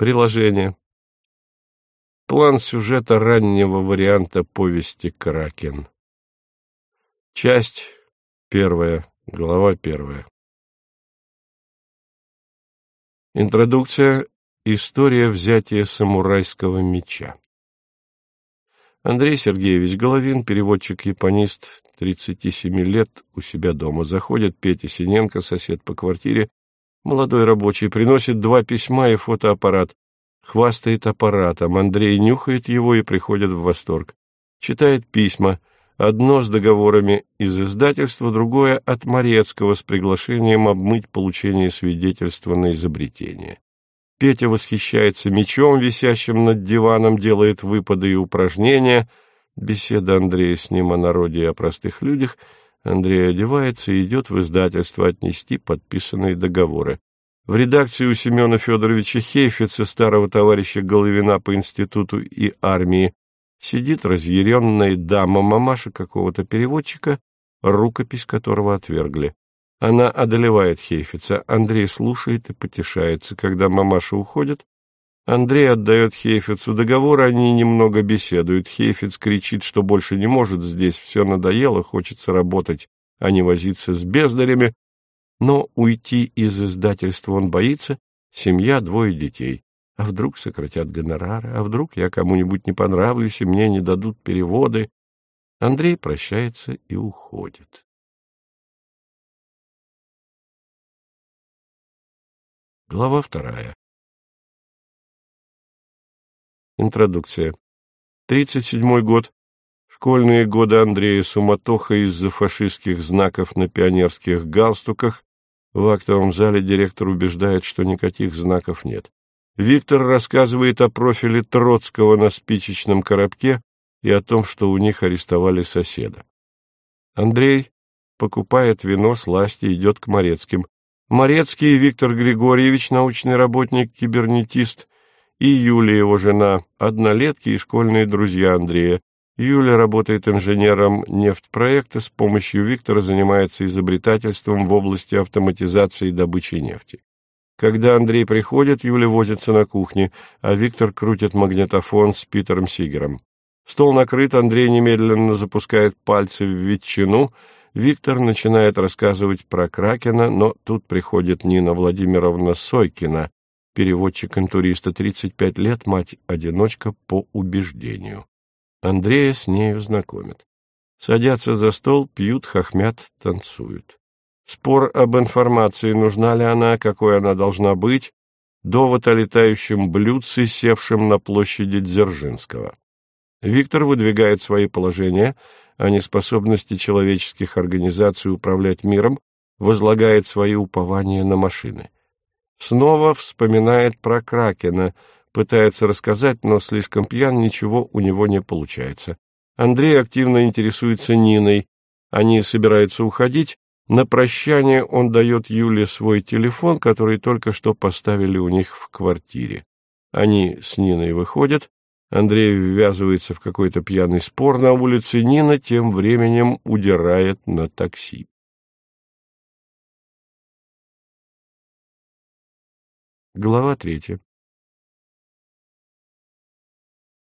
Приложение. План сюжета раннего варианта повести «Кракен». Часть первая, глава первая. Интродукция. История взятия самурайского меча. Андрей Сергеевич Головин, переводчик-японист, 37 лет, у себя дома. Заходит Петя Синенко, сосед по квартире, молодой рабочий, приносит два письма и фотоаппарат. Хвастает аппаратом. Андрей нюхает его и приходит в восторг. Читает письма. Одно с договорами из издательства, другое от Морецкого с приглашением обмыть получение свидетельства на изобретение. Петя восхищается мечом, висящим над диваном, делает выпады и упражнения. Беседа Андрея с ним о народе и о простых людях. Андрей одевается и идет в издательство отнести подписанные договоры. В редакции у Семена Федоровича Хейфица, старого товарища Головина по институту и армии, Сидит разъяренная дама, мамаша какого-то переводчика, рукопись которого отвергли. Она одолевает Хейфица. Андрей слушает и потешается. Когда мамаша уходит, Андрей отдает Хейфицу договор, они немного беседуют. Хейфиц кричит, что больше не может здесь, все надоело, хочется работать, а не возиться с бездарями. Но уйти из издательства он боится, семья, двое детей. А вдруг сократят гонорары? А вдруг я кому-нибудь не понравлюсь, и мне не дадут переводы? Андрей прощается и уходит. Глава вторая. Интродукция. Тридцать седьмой год. Школьные годы Андрея суматоха из-за фашистских знаков на пионерских галстуках. В актовом зале директор убеждает, что никаких знаков нет. Виктор рассказывает о профиле Троцкого на спичечном коробке и о том, что у них арестовали соседа. Андрей покупает вино, сласти, идет к Морецким. Морецкий Виктор Григорьевич, научный работник, кибернетист, и Юлия, его жена, однолетки и школьные друзья Андрея. Юля работает инженером нефтьпроекта, с помощью Виктора занимается изобретательством в области автоматизации добычи нефти. Когда Андрей приходит, Юля возится на кухне, а Виктор крутит магнитофон с Питером Сигером. Стол накрыт, Андрей немедленно запускает пальцы в ветчину. Виктор начинает рассказывать про Кракена, но тут приходит Нина Владимировна Сойкина, переводчик-интуриста, 35 лет, мать-одиночка по убеждению. Андрея с нею знакомят. Садятся за стол, пьют, хохмят, танцуют. Спор об информации, нужна ли она, какой она должна быть, довод о летающем блюдце, севшем на площади Дзержинского. Виктор выдвигает свои положения о неспособности человеческих организаций управлять миром, возлагает свои упования на машины. Снова вспоминает про Кракена, пытается рассказать, но слишком пьян, ничего у него не получается. Андрей активно интересуется Ниной. Они собираются уходить, на прощание он дает Юле свой телефон, который только что поставили у них в квартире. Они с Ниной выходят, Андрей ввязывается в какой-то пьяный спор на улице, Нина тем временем удирает на такси. Глава третья.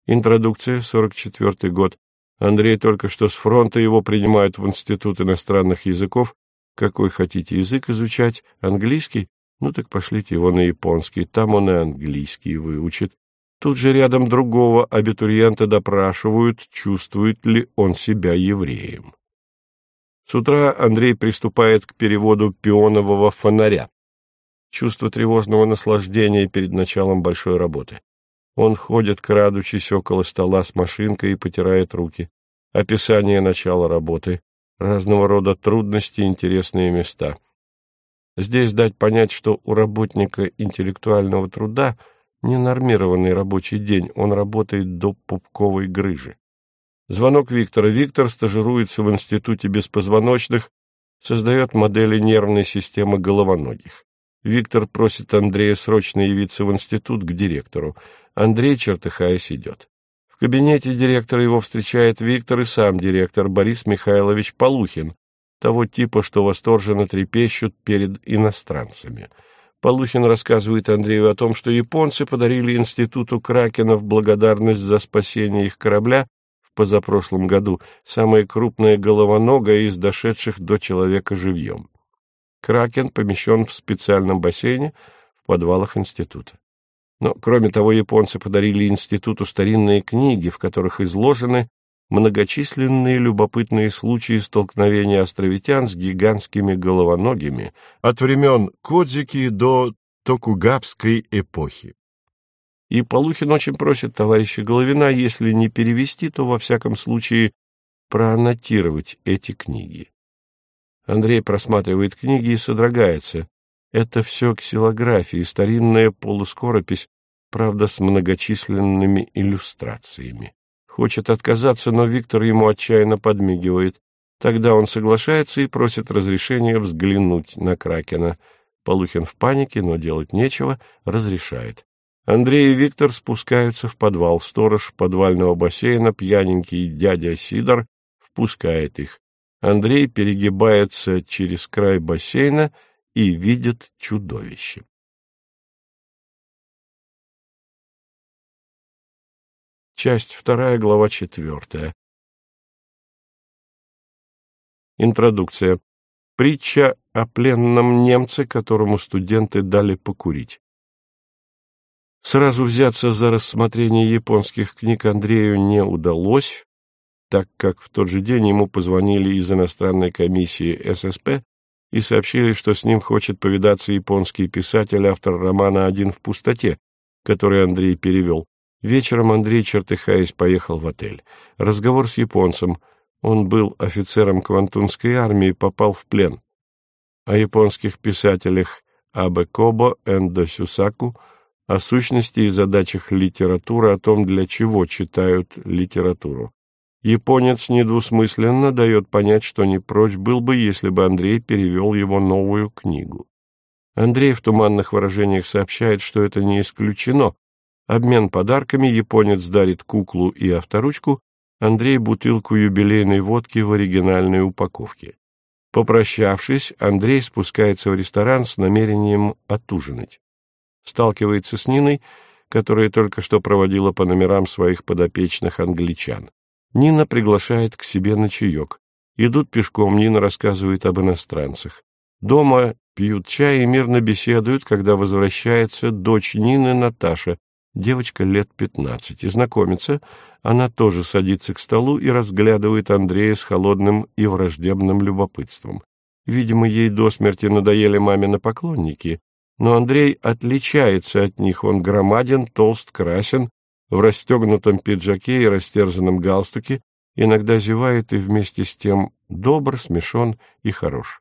Интродукция, 44 год. Андрей только что с фронта, его принимают в Институт иностранных языков, какой хотите язык изучать? Английский? Ну так пошлите его на японский, там он и английский выучит. Тут же рядом другого абитуриента допрашивают, чувствует ли он себя евреем. С утра Андрей приступает к переводу пионового фонаря. Чувство тревожного наслаждения перед началом большой работы. Он ходит, крадучись около стола с машинкой и потирает руки. Описание начала работы разного рода трудности интересные места. Здесь дать понять, что у работника интеллектуального труда ненормированный рабочий день, он работает до пупковой грыжи. Звонок Виктора. Виктор стажируется в Институте беспозвоночных, создает модели нервной системы головоногих. Виктор просит Андрея срочно явиться в институт к директору. Андрей, чертыхаясь, идет. В кабинете директора его встречает Виктор и сам директор Борис Михайлович Полухин, того типа, что восторженно трепещут перед иностранцами. Полухин рассказывает Андрею о том, что японцы подарили институту Кракена в благодарность за спасение их корабля в позапрошлом году самое крупное головоногое из дошедших до человека живьем. Кракен помещен в специальном бассейне в подвалах института. Но, кроме того, японцы подарили институту старинные книги, в которых изложены многочисленные любопытные случаи столкновения островитян с гигантскими головоногими от времен Кодзики до Токугавской эпохи. И Полухин очень просит товарища Головина, если не перевести, то во всяком случае проаннотировать эти книги. Андрей просматривает книги и содрогается. Это все ксилографии, старинная полускоропись, правда, с многочисленными иллюстрациями. Хочет отказаться, но Виктор ему отчаянно подмигивает. Тогда он соглашается и просит разрешения взглянуть на Кракена. Полухин в панике, но делать нечего, разрешает. Андрей и Виктор спускаются в подвал. Сторож подвального бассейна, пьяненький дядя Сидор, впускает их. Андрей перегибается через край бассейна и видит чудовище. Часть вторая, глава четвертая. Интродукция. Притча о пленном немце, которому студенты дали покурить. Сразу взяться за рассмотрение японских книг Андрею не удалось, так как в тот же день ему позвонили из иностранной комиссии ССП и сообщили, что с ним хочет повидаться японский писатель, автор романа «Один в пустоте», который Андрей перевел. Вечером Андрей, чертыхаясь, поехал в отель. Разговор с японцем. Он был офицером Квантунской армии попал в плен. О японских писателях Абе Кобо, Эндо Сюсаку, о сущности и задачах литературы, о том, для чего читают литературу. Японец недвусмысленно дает понять, что не прочь был бы, если бы Андрей перевел его новую книгу. Андрей в туманных выражениях сообщает, что это не исключено, Обмен подарками, японец дарит куклу и авторучку, Андрей бутылку юбилейной водки в оригинальной упаковке. Попрощавшись, Андрей спускается в ресторан с намерением отужинать. Сталкивается с Ниной, которая только что проводила по номерам своих подопечных англичан. Нина приглашает к себе на чаек. Идут пешком, Нина рассказывает об иностранцах. Дома пьют чай и мирно беседуют, когда возвращается дочь Нины Наташа, Девочка лет пятнадцати. Знакомится, она тоже садится к столу и разглядывает Андрея с холодным и враждебным любопытством. Видимо, ей до смерти надоели мамины поклонники, но Андрей отличается от них, он громаден, толст, красен, в расстегнутом пиджаке и растерзанном галстуке, иногда зевает и вместе с тем добр, смешон и хорош.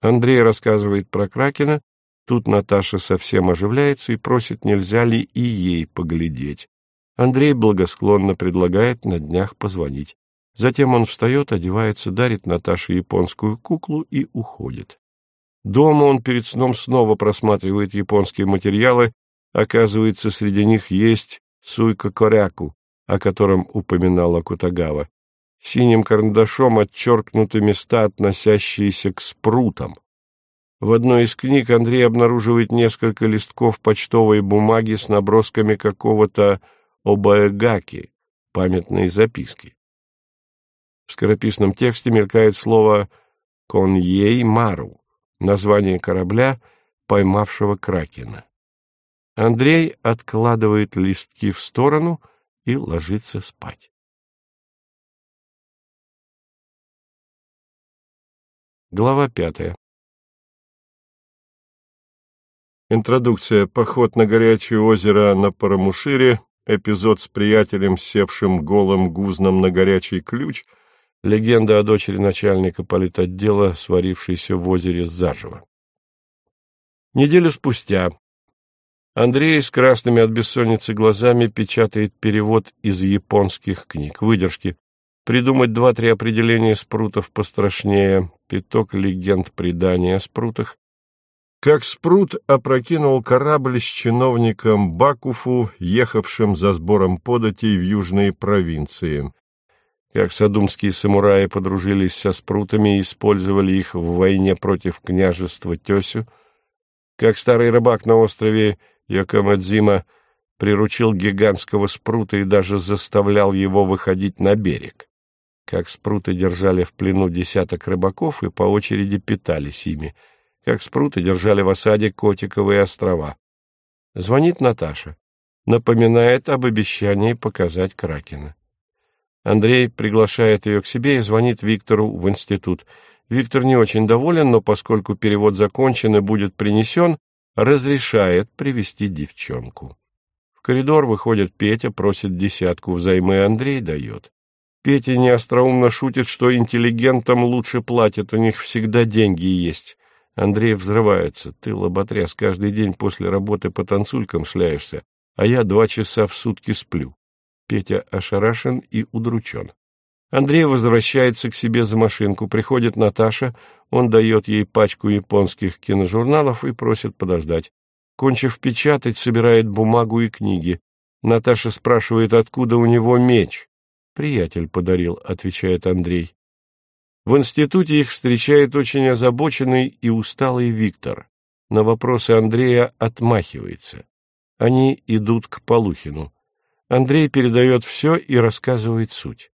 Андрей рассказывает про Кракена, Тут Наташа совсем оживляется и просит, нельзя ли и ей поглядеть. Андрей благосклонно предлагает на днях позвонить. Затем он встает, одевается, дарит Наташе японскую куклу и уходит. Дома он перед сном снова просматривает японские материалы, оказывается, среди них есть суйка-коряку, о котором упоминала Кутагава. Синим карандашом отчеркнуты места, относящиеся к спрутам. В одной из книг Андрей обнаруживает несколько листков почтовой бумаги с набросками какого-то обаэгаки, памятной записки. В скорописном тексте мелькает слово «коньей мару», название корабля, поймавшего Кракена. Андрей откладывает листки в сторону и ложится спать. Глава пятая Интродукция. Поход на горячее озеро на Парамушире. Эпизод с приятелем, севшим голым гузном на горячий ключ. Легенда о дочери начальника политотдела, сварившейся в озере заживо. Неделю спустя Андрей с красными от бессонницы глазами печатает перевод из японских книг. Выдержки. Придумать два-три определения спрутов пострашнее. Пяток легенд предания о спрутах как Спрут опрокинул корабль с чиновником Бакуфу, ехавшим за сбором податей в южные провинции. Как садумские самураи подружились со Спрутами и использовали их в войне против княжества Тесю. Как старый рыбак на острове Йокомадзима приручил гигантского спрута и даже заставлял его выходить на берег. Как спруты держали в плену десяток рыбаков и по очереди питались ими. Как спруты держали в осаде Котиковые острова. Звонит Наташа. Напоминает об обещании показать Кракена. Андрей приглашает ее к себе и звонит Виктору в институт. Виктор не очень доволен, но поскольку перевод закончен и будет принесен, разрешает привести девчонку. В коридор выходит Петя, просит десятку взаймы, Андрей дает. Петя неостроумно шутит, что интеллигентам лучше платят, у них всегда деньги есть. Андрей взрывается. Ты, лоботряс, каждый день после работы по танцулькам шляешься, а я два часа в сутки сплю. Петя ошарашен и удручен. Андрей возвращается к себе за машинку, приходит Наташа, он дает ей пачку японских киножурналов и просит подождать. Кончив печатать, собирает бумагу и книги. Наташа спрашивает, откуда у него меч. «Приятель подарил», — отвечает Андрей. В институте их встречает очень озабоченный и усталый Виктор. На вопросы Андрея отмахивается. Они идут к Полухину. Андрей передает все и рассказывает суть.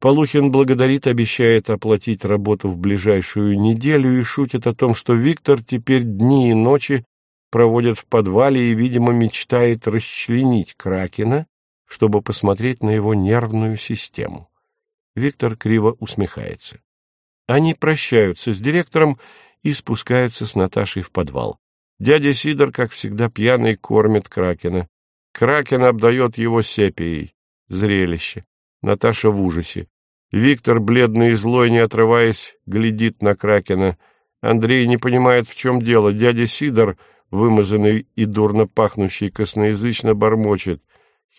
Полухин благодарит, обещает оплатить работу в ближайшую неделю и шутит о том, что Виктор теперь дни и ночи проводит в подвале и, видимо, мечтает расчленить Кракена, чтобы посмотреть на его нервную систему. Виктор криво усмехается. Они прощаются с директором и спускаются с Наташей в подвал. Дядя Сидор, как всегда, пьяный, кормит Кракена. Кракен обдает его сепией. Зрелище. Наташа в ужасе. Виктор, бледный и злой, не отрываясь, глядит на Кракена. Андрей не понимает, в чем дело. Дядя Сидор вымазанный и дурно пахнущий, косноязычно бормочет.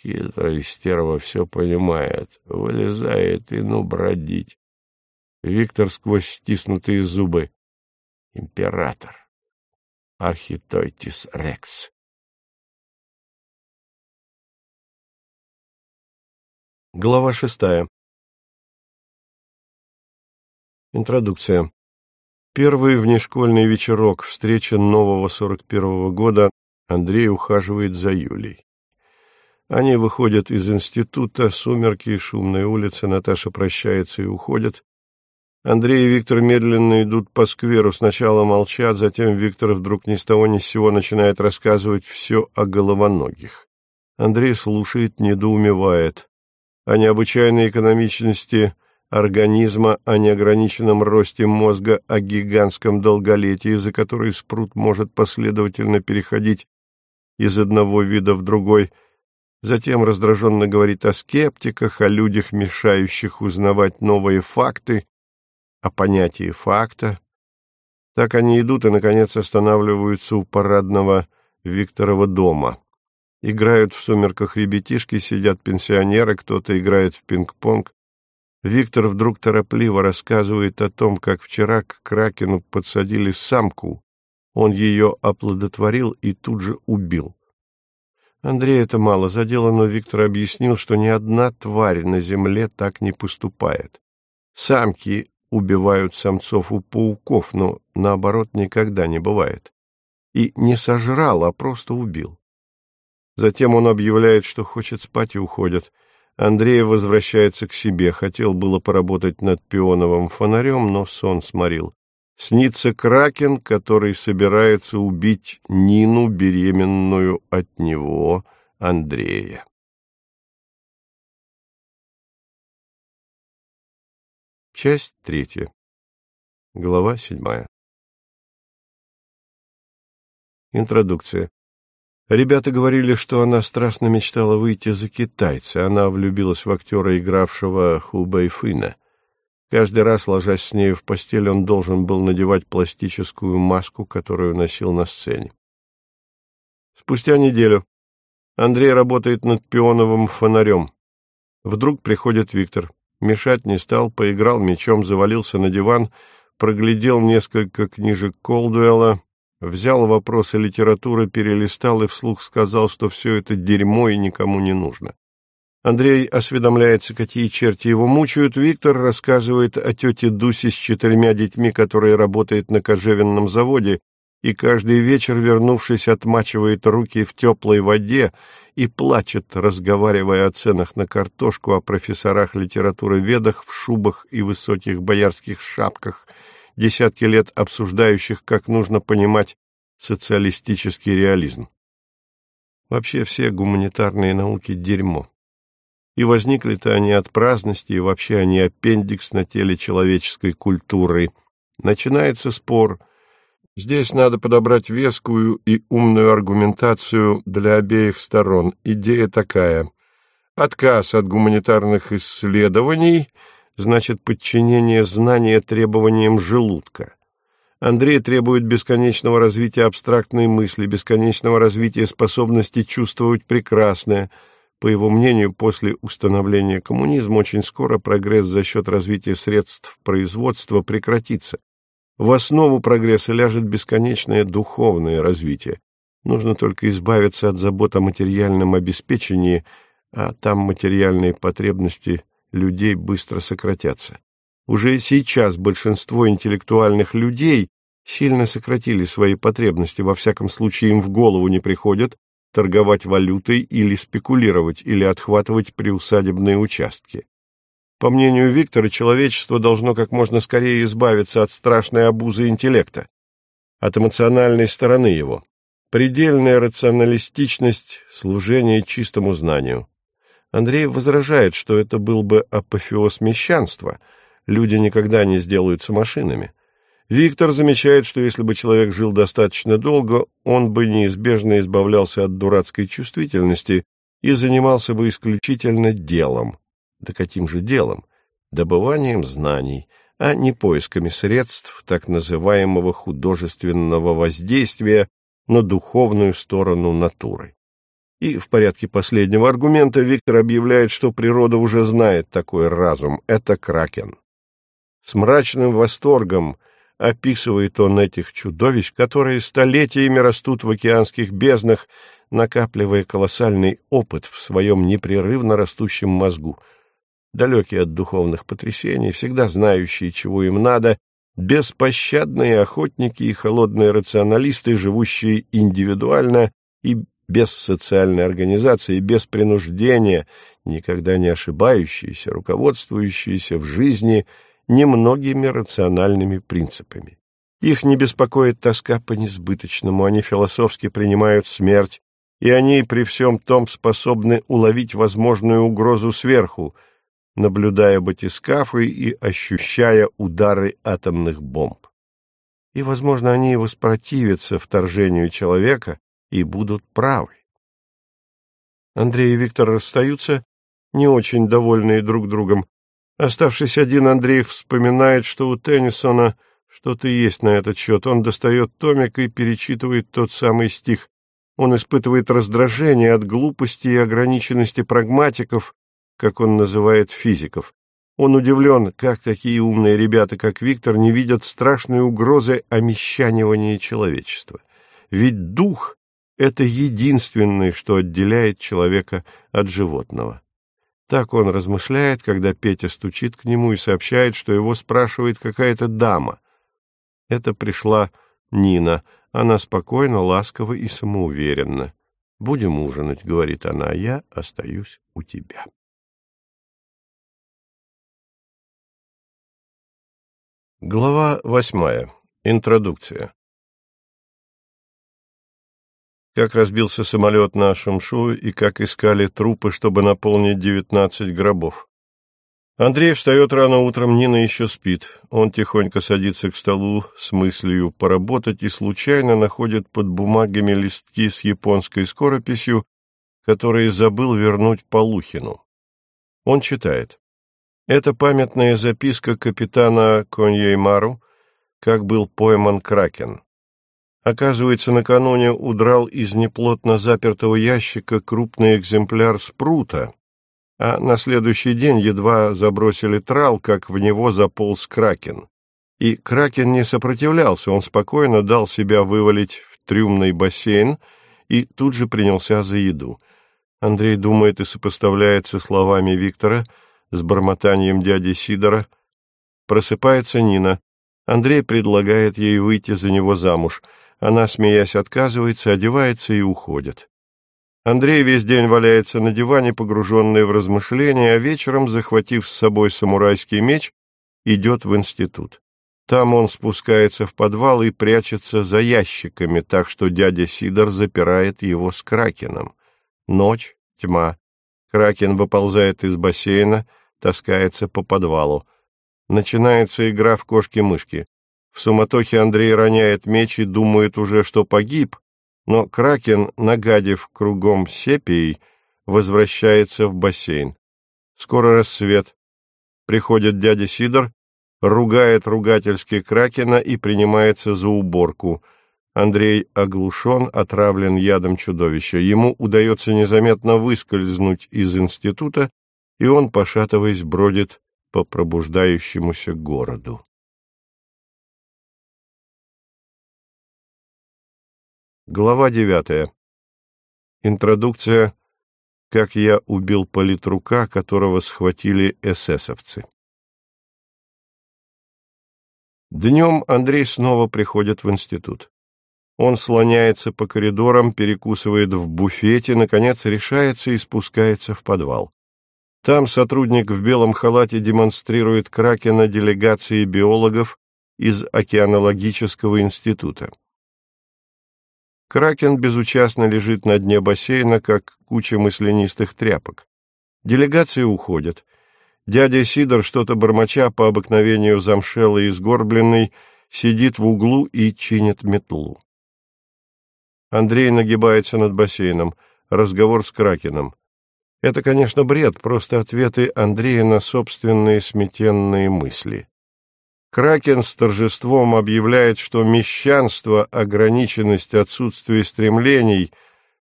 Хитрый стерва все понимает, вылезает и ну бродить. Виктор сквозь стиснутые зубы. Император. Архитойтис Рекс. Глава шестая. Интродукция. Первый внешкольный вечерок, встреча нового 41-го года, Андрей ухаживает за Юлей. Они выходят из института, сумерки, шумная улица, Наташа прощается и уходит. Андрей и Виктор медленно идут по скверу, сначала молчат, затем Виктор вдруг ни с того ни с сего начинает рассказывать все о головоногих. Андрей слушает, недоумевает. О необычайной экономичности организма, о неограниченном росте мозга, о гигантском долголетии, за который спрут может последовательно переходить из одного вида в другой. Затем раздраженно говорит о скептиках, о людях, мешающих узнавать новые факты, о понятии факта. Так они идут и, наконец, останавливаются у парадного Викторова дома. Играют в сумерках ребятишки, сидят пенсионеры, кто-то играет в пинг-понг. Виктор вдруг торопливо рассказывает о том, как вчера к Кракену подсадили самку. Он ее оплодотворил и тут же убил. Андрей это мало задело, но Виктор объяснил, что ни одна тварь на земле так не поступает. Самки убивают самцов у пауков, но наоборот никогда не бывает. И не сожрал, а просто убил. Затем он объявляет, что хочет спать и уходит. Андрей возвращается к себе, хотел было поработать над пионовым фонарем, но сон сморил. Снится Кракен, который собирается убить Нину, беременную от него, Андрея. Часть третья. Глава седьмая. Интродукция. Ребята говорили, что она страстно мечтала выйти за китайца. Она влюбилась в актера, игравшего Ху Бэйфына. Каждый раз, ложась с нею в постель, он должен был надевать пластическую маску, которую носил на сцене. Спустя неделю Андрей работает над пионовым фонарем. Вдруг приходит Виктор. Мешать не стал, поиграл мечом, завалился на диван, проглядел несколько книжек Колдуэлла, взял вопросы литературы, перелистал и вслух сказал, что все это дерьмо и никому не нужно. Андрей осведомляется, какие черти его мучают. Виктор рассказывает о тете Дусе с четырьмя детьми, которая работает на кожевенном заводе, и каждый вечер, вернувшись, отмачивает руки в теплой воде и плачет, разговаривая о ценах на картошку, о профессорах литературы ведах в шубах и высоких боярских шапках, десятки лет обсуждающих, как нужно понимать социалистический реализм. Вообще все гуманитарные науки – дерьмо. И возникли-то они от праздности, и вообще они аппендикс на теле человеческой культуры. Начинается спор. Здесь надо подобрать вескую и умную аргументацию для обеих сторон. Идея такая. Отказ от гуманитарных исследований значит подчинение знания требованиям желудка. Андрей требует бесконечного развития абстрактной мысли, бесконечного развития способности чувствовать прекрасное. По его мнению, после установления коммунизма очень скоро прогресс за счет развития средств производства прекратится. В основу прогресса ляжет бесконечное духовное развитие. Нужно только избавиться от забот о материальном обеспечении, а там материальные потребности людей быстро сократятся. Уже сейчас большинство интеллектуальных людей сильно сократили свои потребности, во всяком случае им в голову не приходит торговать валютой или спекулировать, или отхватывать приусадебные участки. По мнению Виктора, человечество должно как можно скорее избавиться от страшной обузы интеллекта, от эмоциональной стороны его. Предельная рационалистичность, служение чистому знанию. Андрей возражает, что это был бы апофеоз мещанства – люди никогда не сделаются машинами. Виктор замечает, что если бы человек жил достаточно долго, он бы неизбежно избавлялся от дурацкой чувствительности и занимался бы исключительно делом. Да каким же делом? Добыванием знаний, а не поисками средств так называемого художественного воздействия на духовную сторону натуры. И в порядке последнего аргумента Виктор объявляет, что природа уже знает такой разум – это кракен. С мрачным восторгом описывает он этих чудовищ, которые столетиями растут в океанских безднах, накапливая колоссальный опыт в своем непрерывно растущем мозгу. Далекие от духовных потрясений, всегда знающие, чего им надо, беспощадные охотники и холодные рационалисты, живущие индивидуально и без социальной организации, без принуждения, никогда не ошибающиеся, руководствующиеся в жизни – немногими рациональными принципами. Их не беспокоит тоска по несбыточному, они философски принимают смерть, и они при всем том способны уловить возможную угрозу сверху, наблюдая батискафы и ощущая удары атомных бомб. И, возможно, они воспротивятся вторжению человека и будут правы. Андрей и Виктор расстаются, не очень довольные друг другом, Оставшись один, Андрей вспоминает, что у Теннисона что-то есть на этот счет. Он достает томик и перечитывает тот самый стих. Он испытывает раздражение от глупости и ограниченности прагматиков, как он называет физиков. Он удивлен, как такие умные ребята, как Виктор, не видят страшной угрозы омещанивания человечества. Ведь дух — это единственное, что отделяет человека от животного. Так он размышляет, когда Петя стучит к нему и сообщает, что его спрашивает какая-то дама. Это пришла Нина. Она спокойно, ласково и самоуверенно. «Будем ужинать», — говорит она, — «а «я остаюсь у тебя». Глава восьмая. Интродукция. Как разбился самолет на Шумшу и как искали трупы, чтобы наполнить девятнадцать гробов. Андрей встает рано утром, Нина еще спит. Он тихонько садится к столу с мыслью поработать и случайно находит под бумагами листки с японской скорописью, которые забыл вернуть Полухину. Он читает. Это памятная записка капитана Коньеймару, как был пойман Кракен. Оказывается, накануне удрал из неплотно запертого ящика крупный экземпляр спрута, а на следующий день едва забросили трал, как в него заполз кракен. И кракен не сопротивлялся, он спокойно дал себя вывалить в трюмный бассейн и тут же принялся за еду. Андрей думает и сопоставляет со словами Виктора, с бормотанием дяди Сидора. Просыпается Нина. Андрей предлагает ей выйти за него замуж — Она, смеясь, отказывается, одевается и уходит. Андрей весь день валяется на диване, погруженный в размышления, а вечером, захватив с собой самурайский меч, идет в институт. Там он спускается в подвал и прячется за ящиками, так что дядя Сидор запирает его с Кракеном. Ночь, тьма. Кракен выползает из бассейна, таскается по подвалу. Начинается игра в кошки-мышки. В суматохе Андрей роняет меч и думает уже, что погиб, но Кракен, нагадив кругом сепией, возвращается в бассейн. Скоро рассвет. Приходит дядя Сидор, ругает ругательски Кракена и принимается за уборку. Андрей оглушен, отравлен ядом чудовища. Ему удается незаметно выскользнуть из института, и он, пошатываясь, бродит по пробуждающемуся городу. Глава девятая. Интродукция «Как я убил политрука, которого схватили эсэсовцы». Днем Андрей снова приходит в институт. Он слоняется по коридорам, перекусывает в буфете, наконец решается и спускается в подвал. Там сотрудник в белом халате демонстрирует Кракена делегации биологов из океанологического института. Кракен безучастно лежит на дне бассейна, как куча мысленистых тряпок. Делегации уходят. Дядя Сидор, что-то бормоча по обыкновению замшелый и сгорбленный, сидит в углу и чинит метлу. Андрей нагибается над бассейном. Разговор с Кракеном. Это, конечно, бред, просто ответы Андрея на собственные сметенные мысли. Кракен с торжеством объявляет, что мещанство, ограниченность, отсутствие стремлений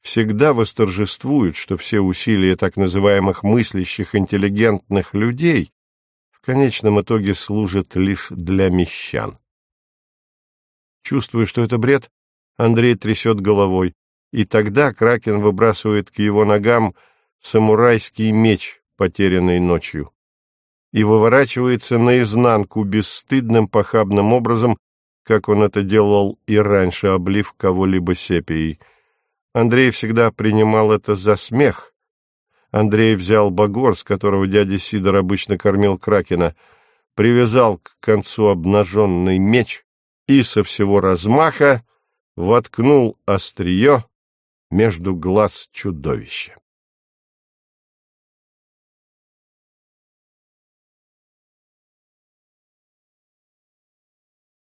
всегда восторжествуют, что все усилия так называемых мыслящих интеллигентных людей в конечном итоге служат лишь для мещан. Чувствуя, что это бред, Андрей трясет головой, и тогда Кракен выбрасывает к его ногам самурайский меч, потерянный ночью и выворачивается наизнанку бесстыдным похабным образом, как он это делал и раньше, облив кого-либо сепией. Андрей всегда принимал это за смех. Андрей взял багор, с которого дядя Сидор обычно кормил Кракена, привязал к концу обнаженный меч и со всего размаха воткнул острие между глаз чудовища.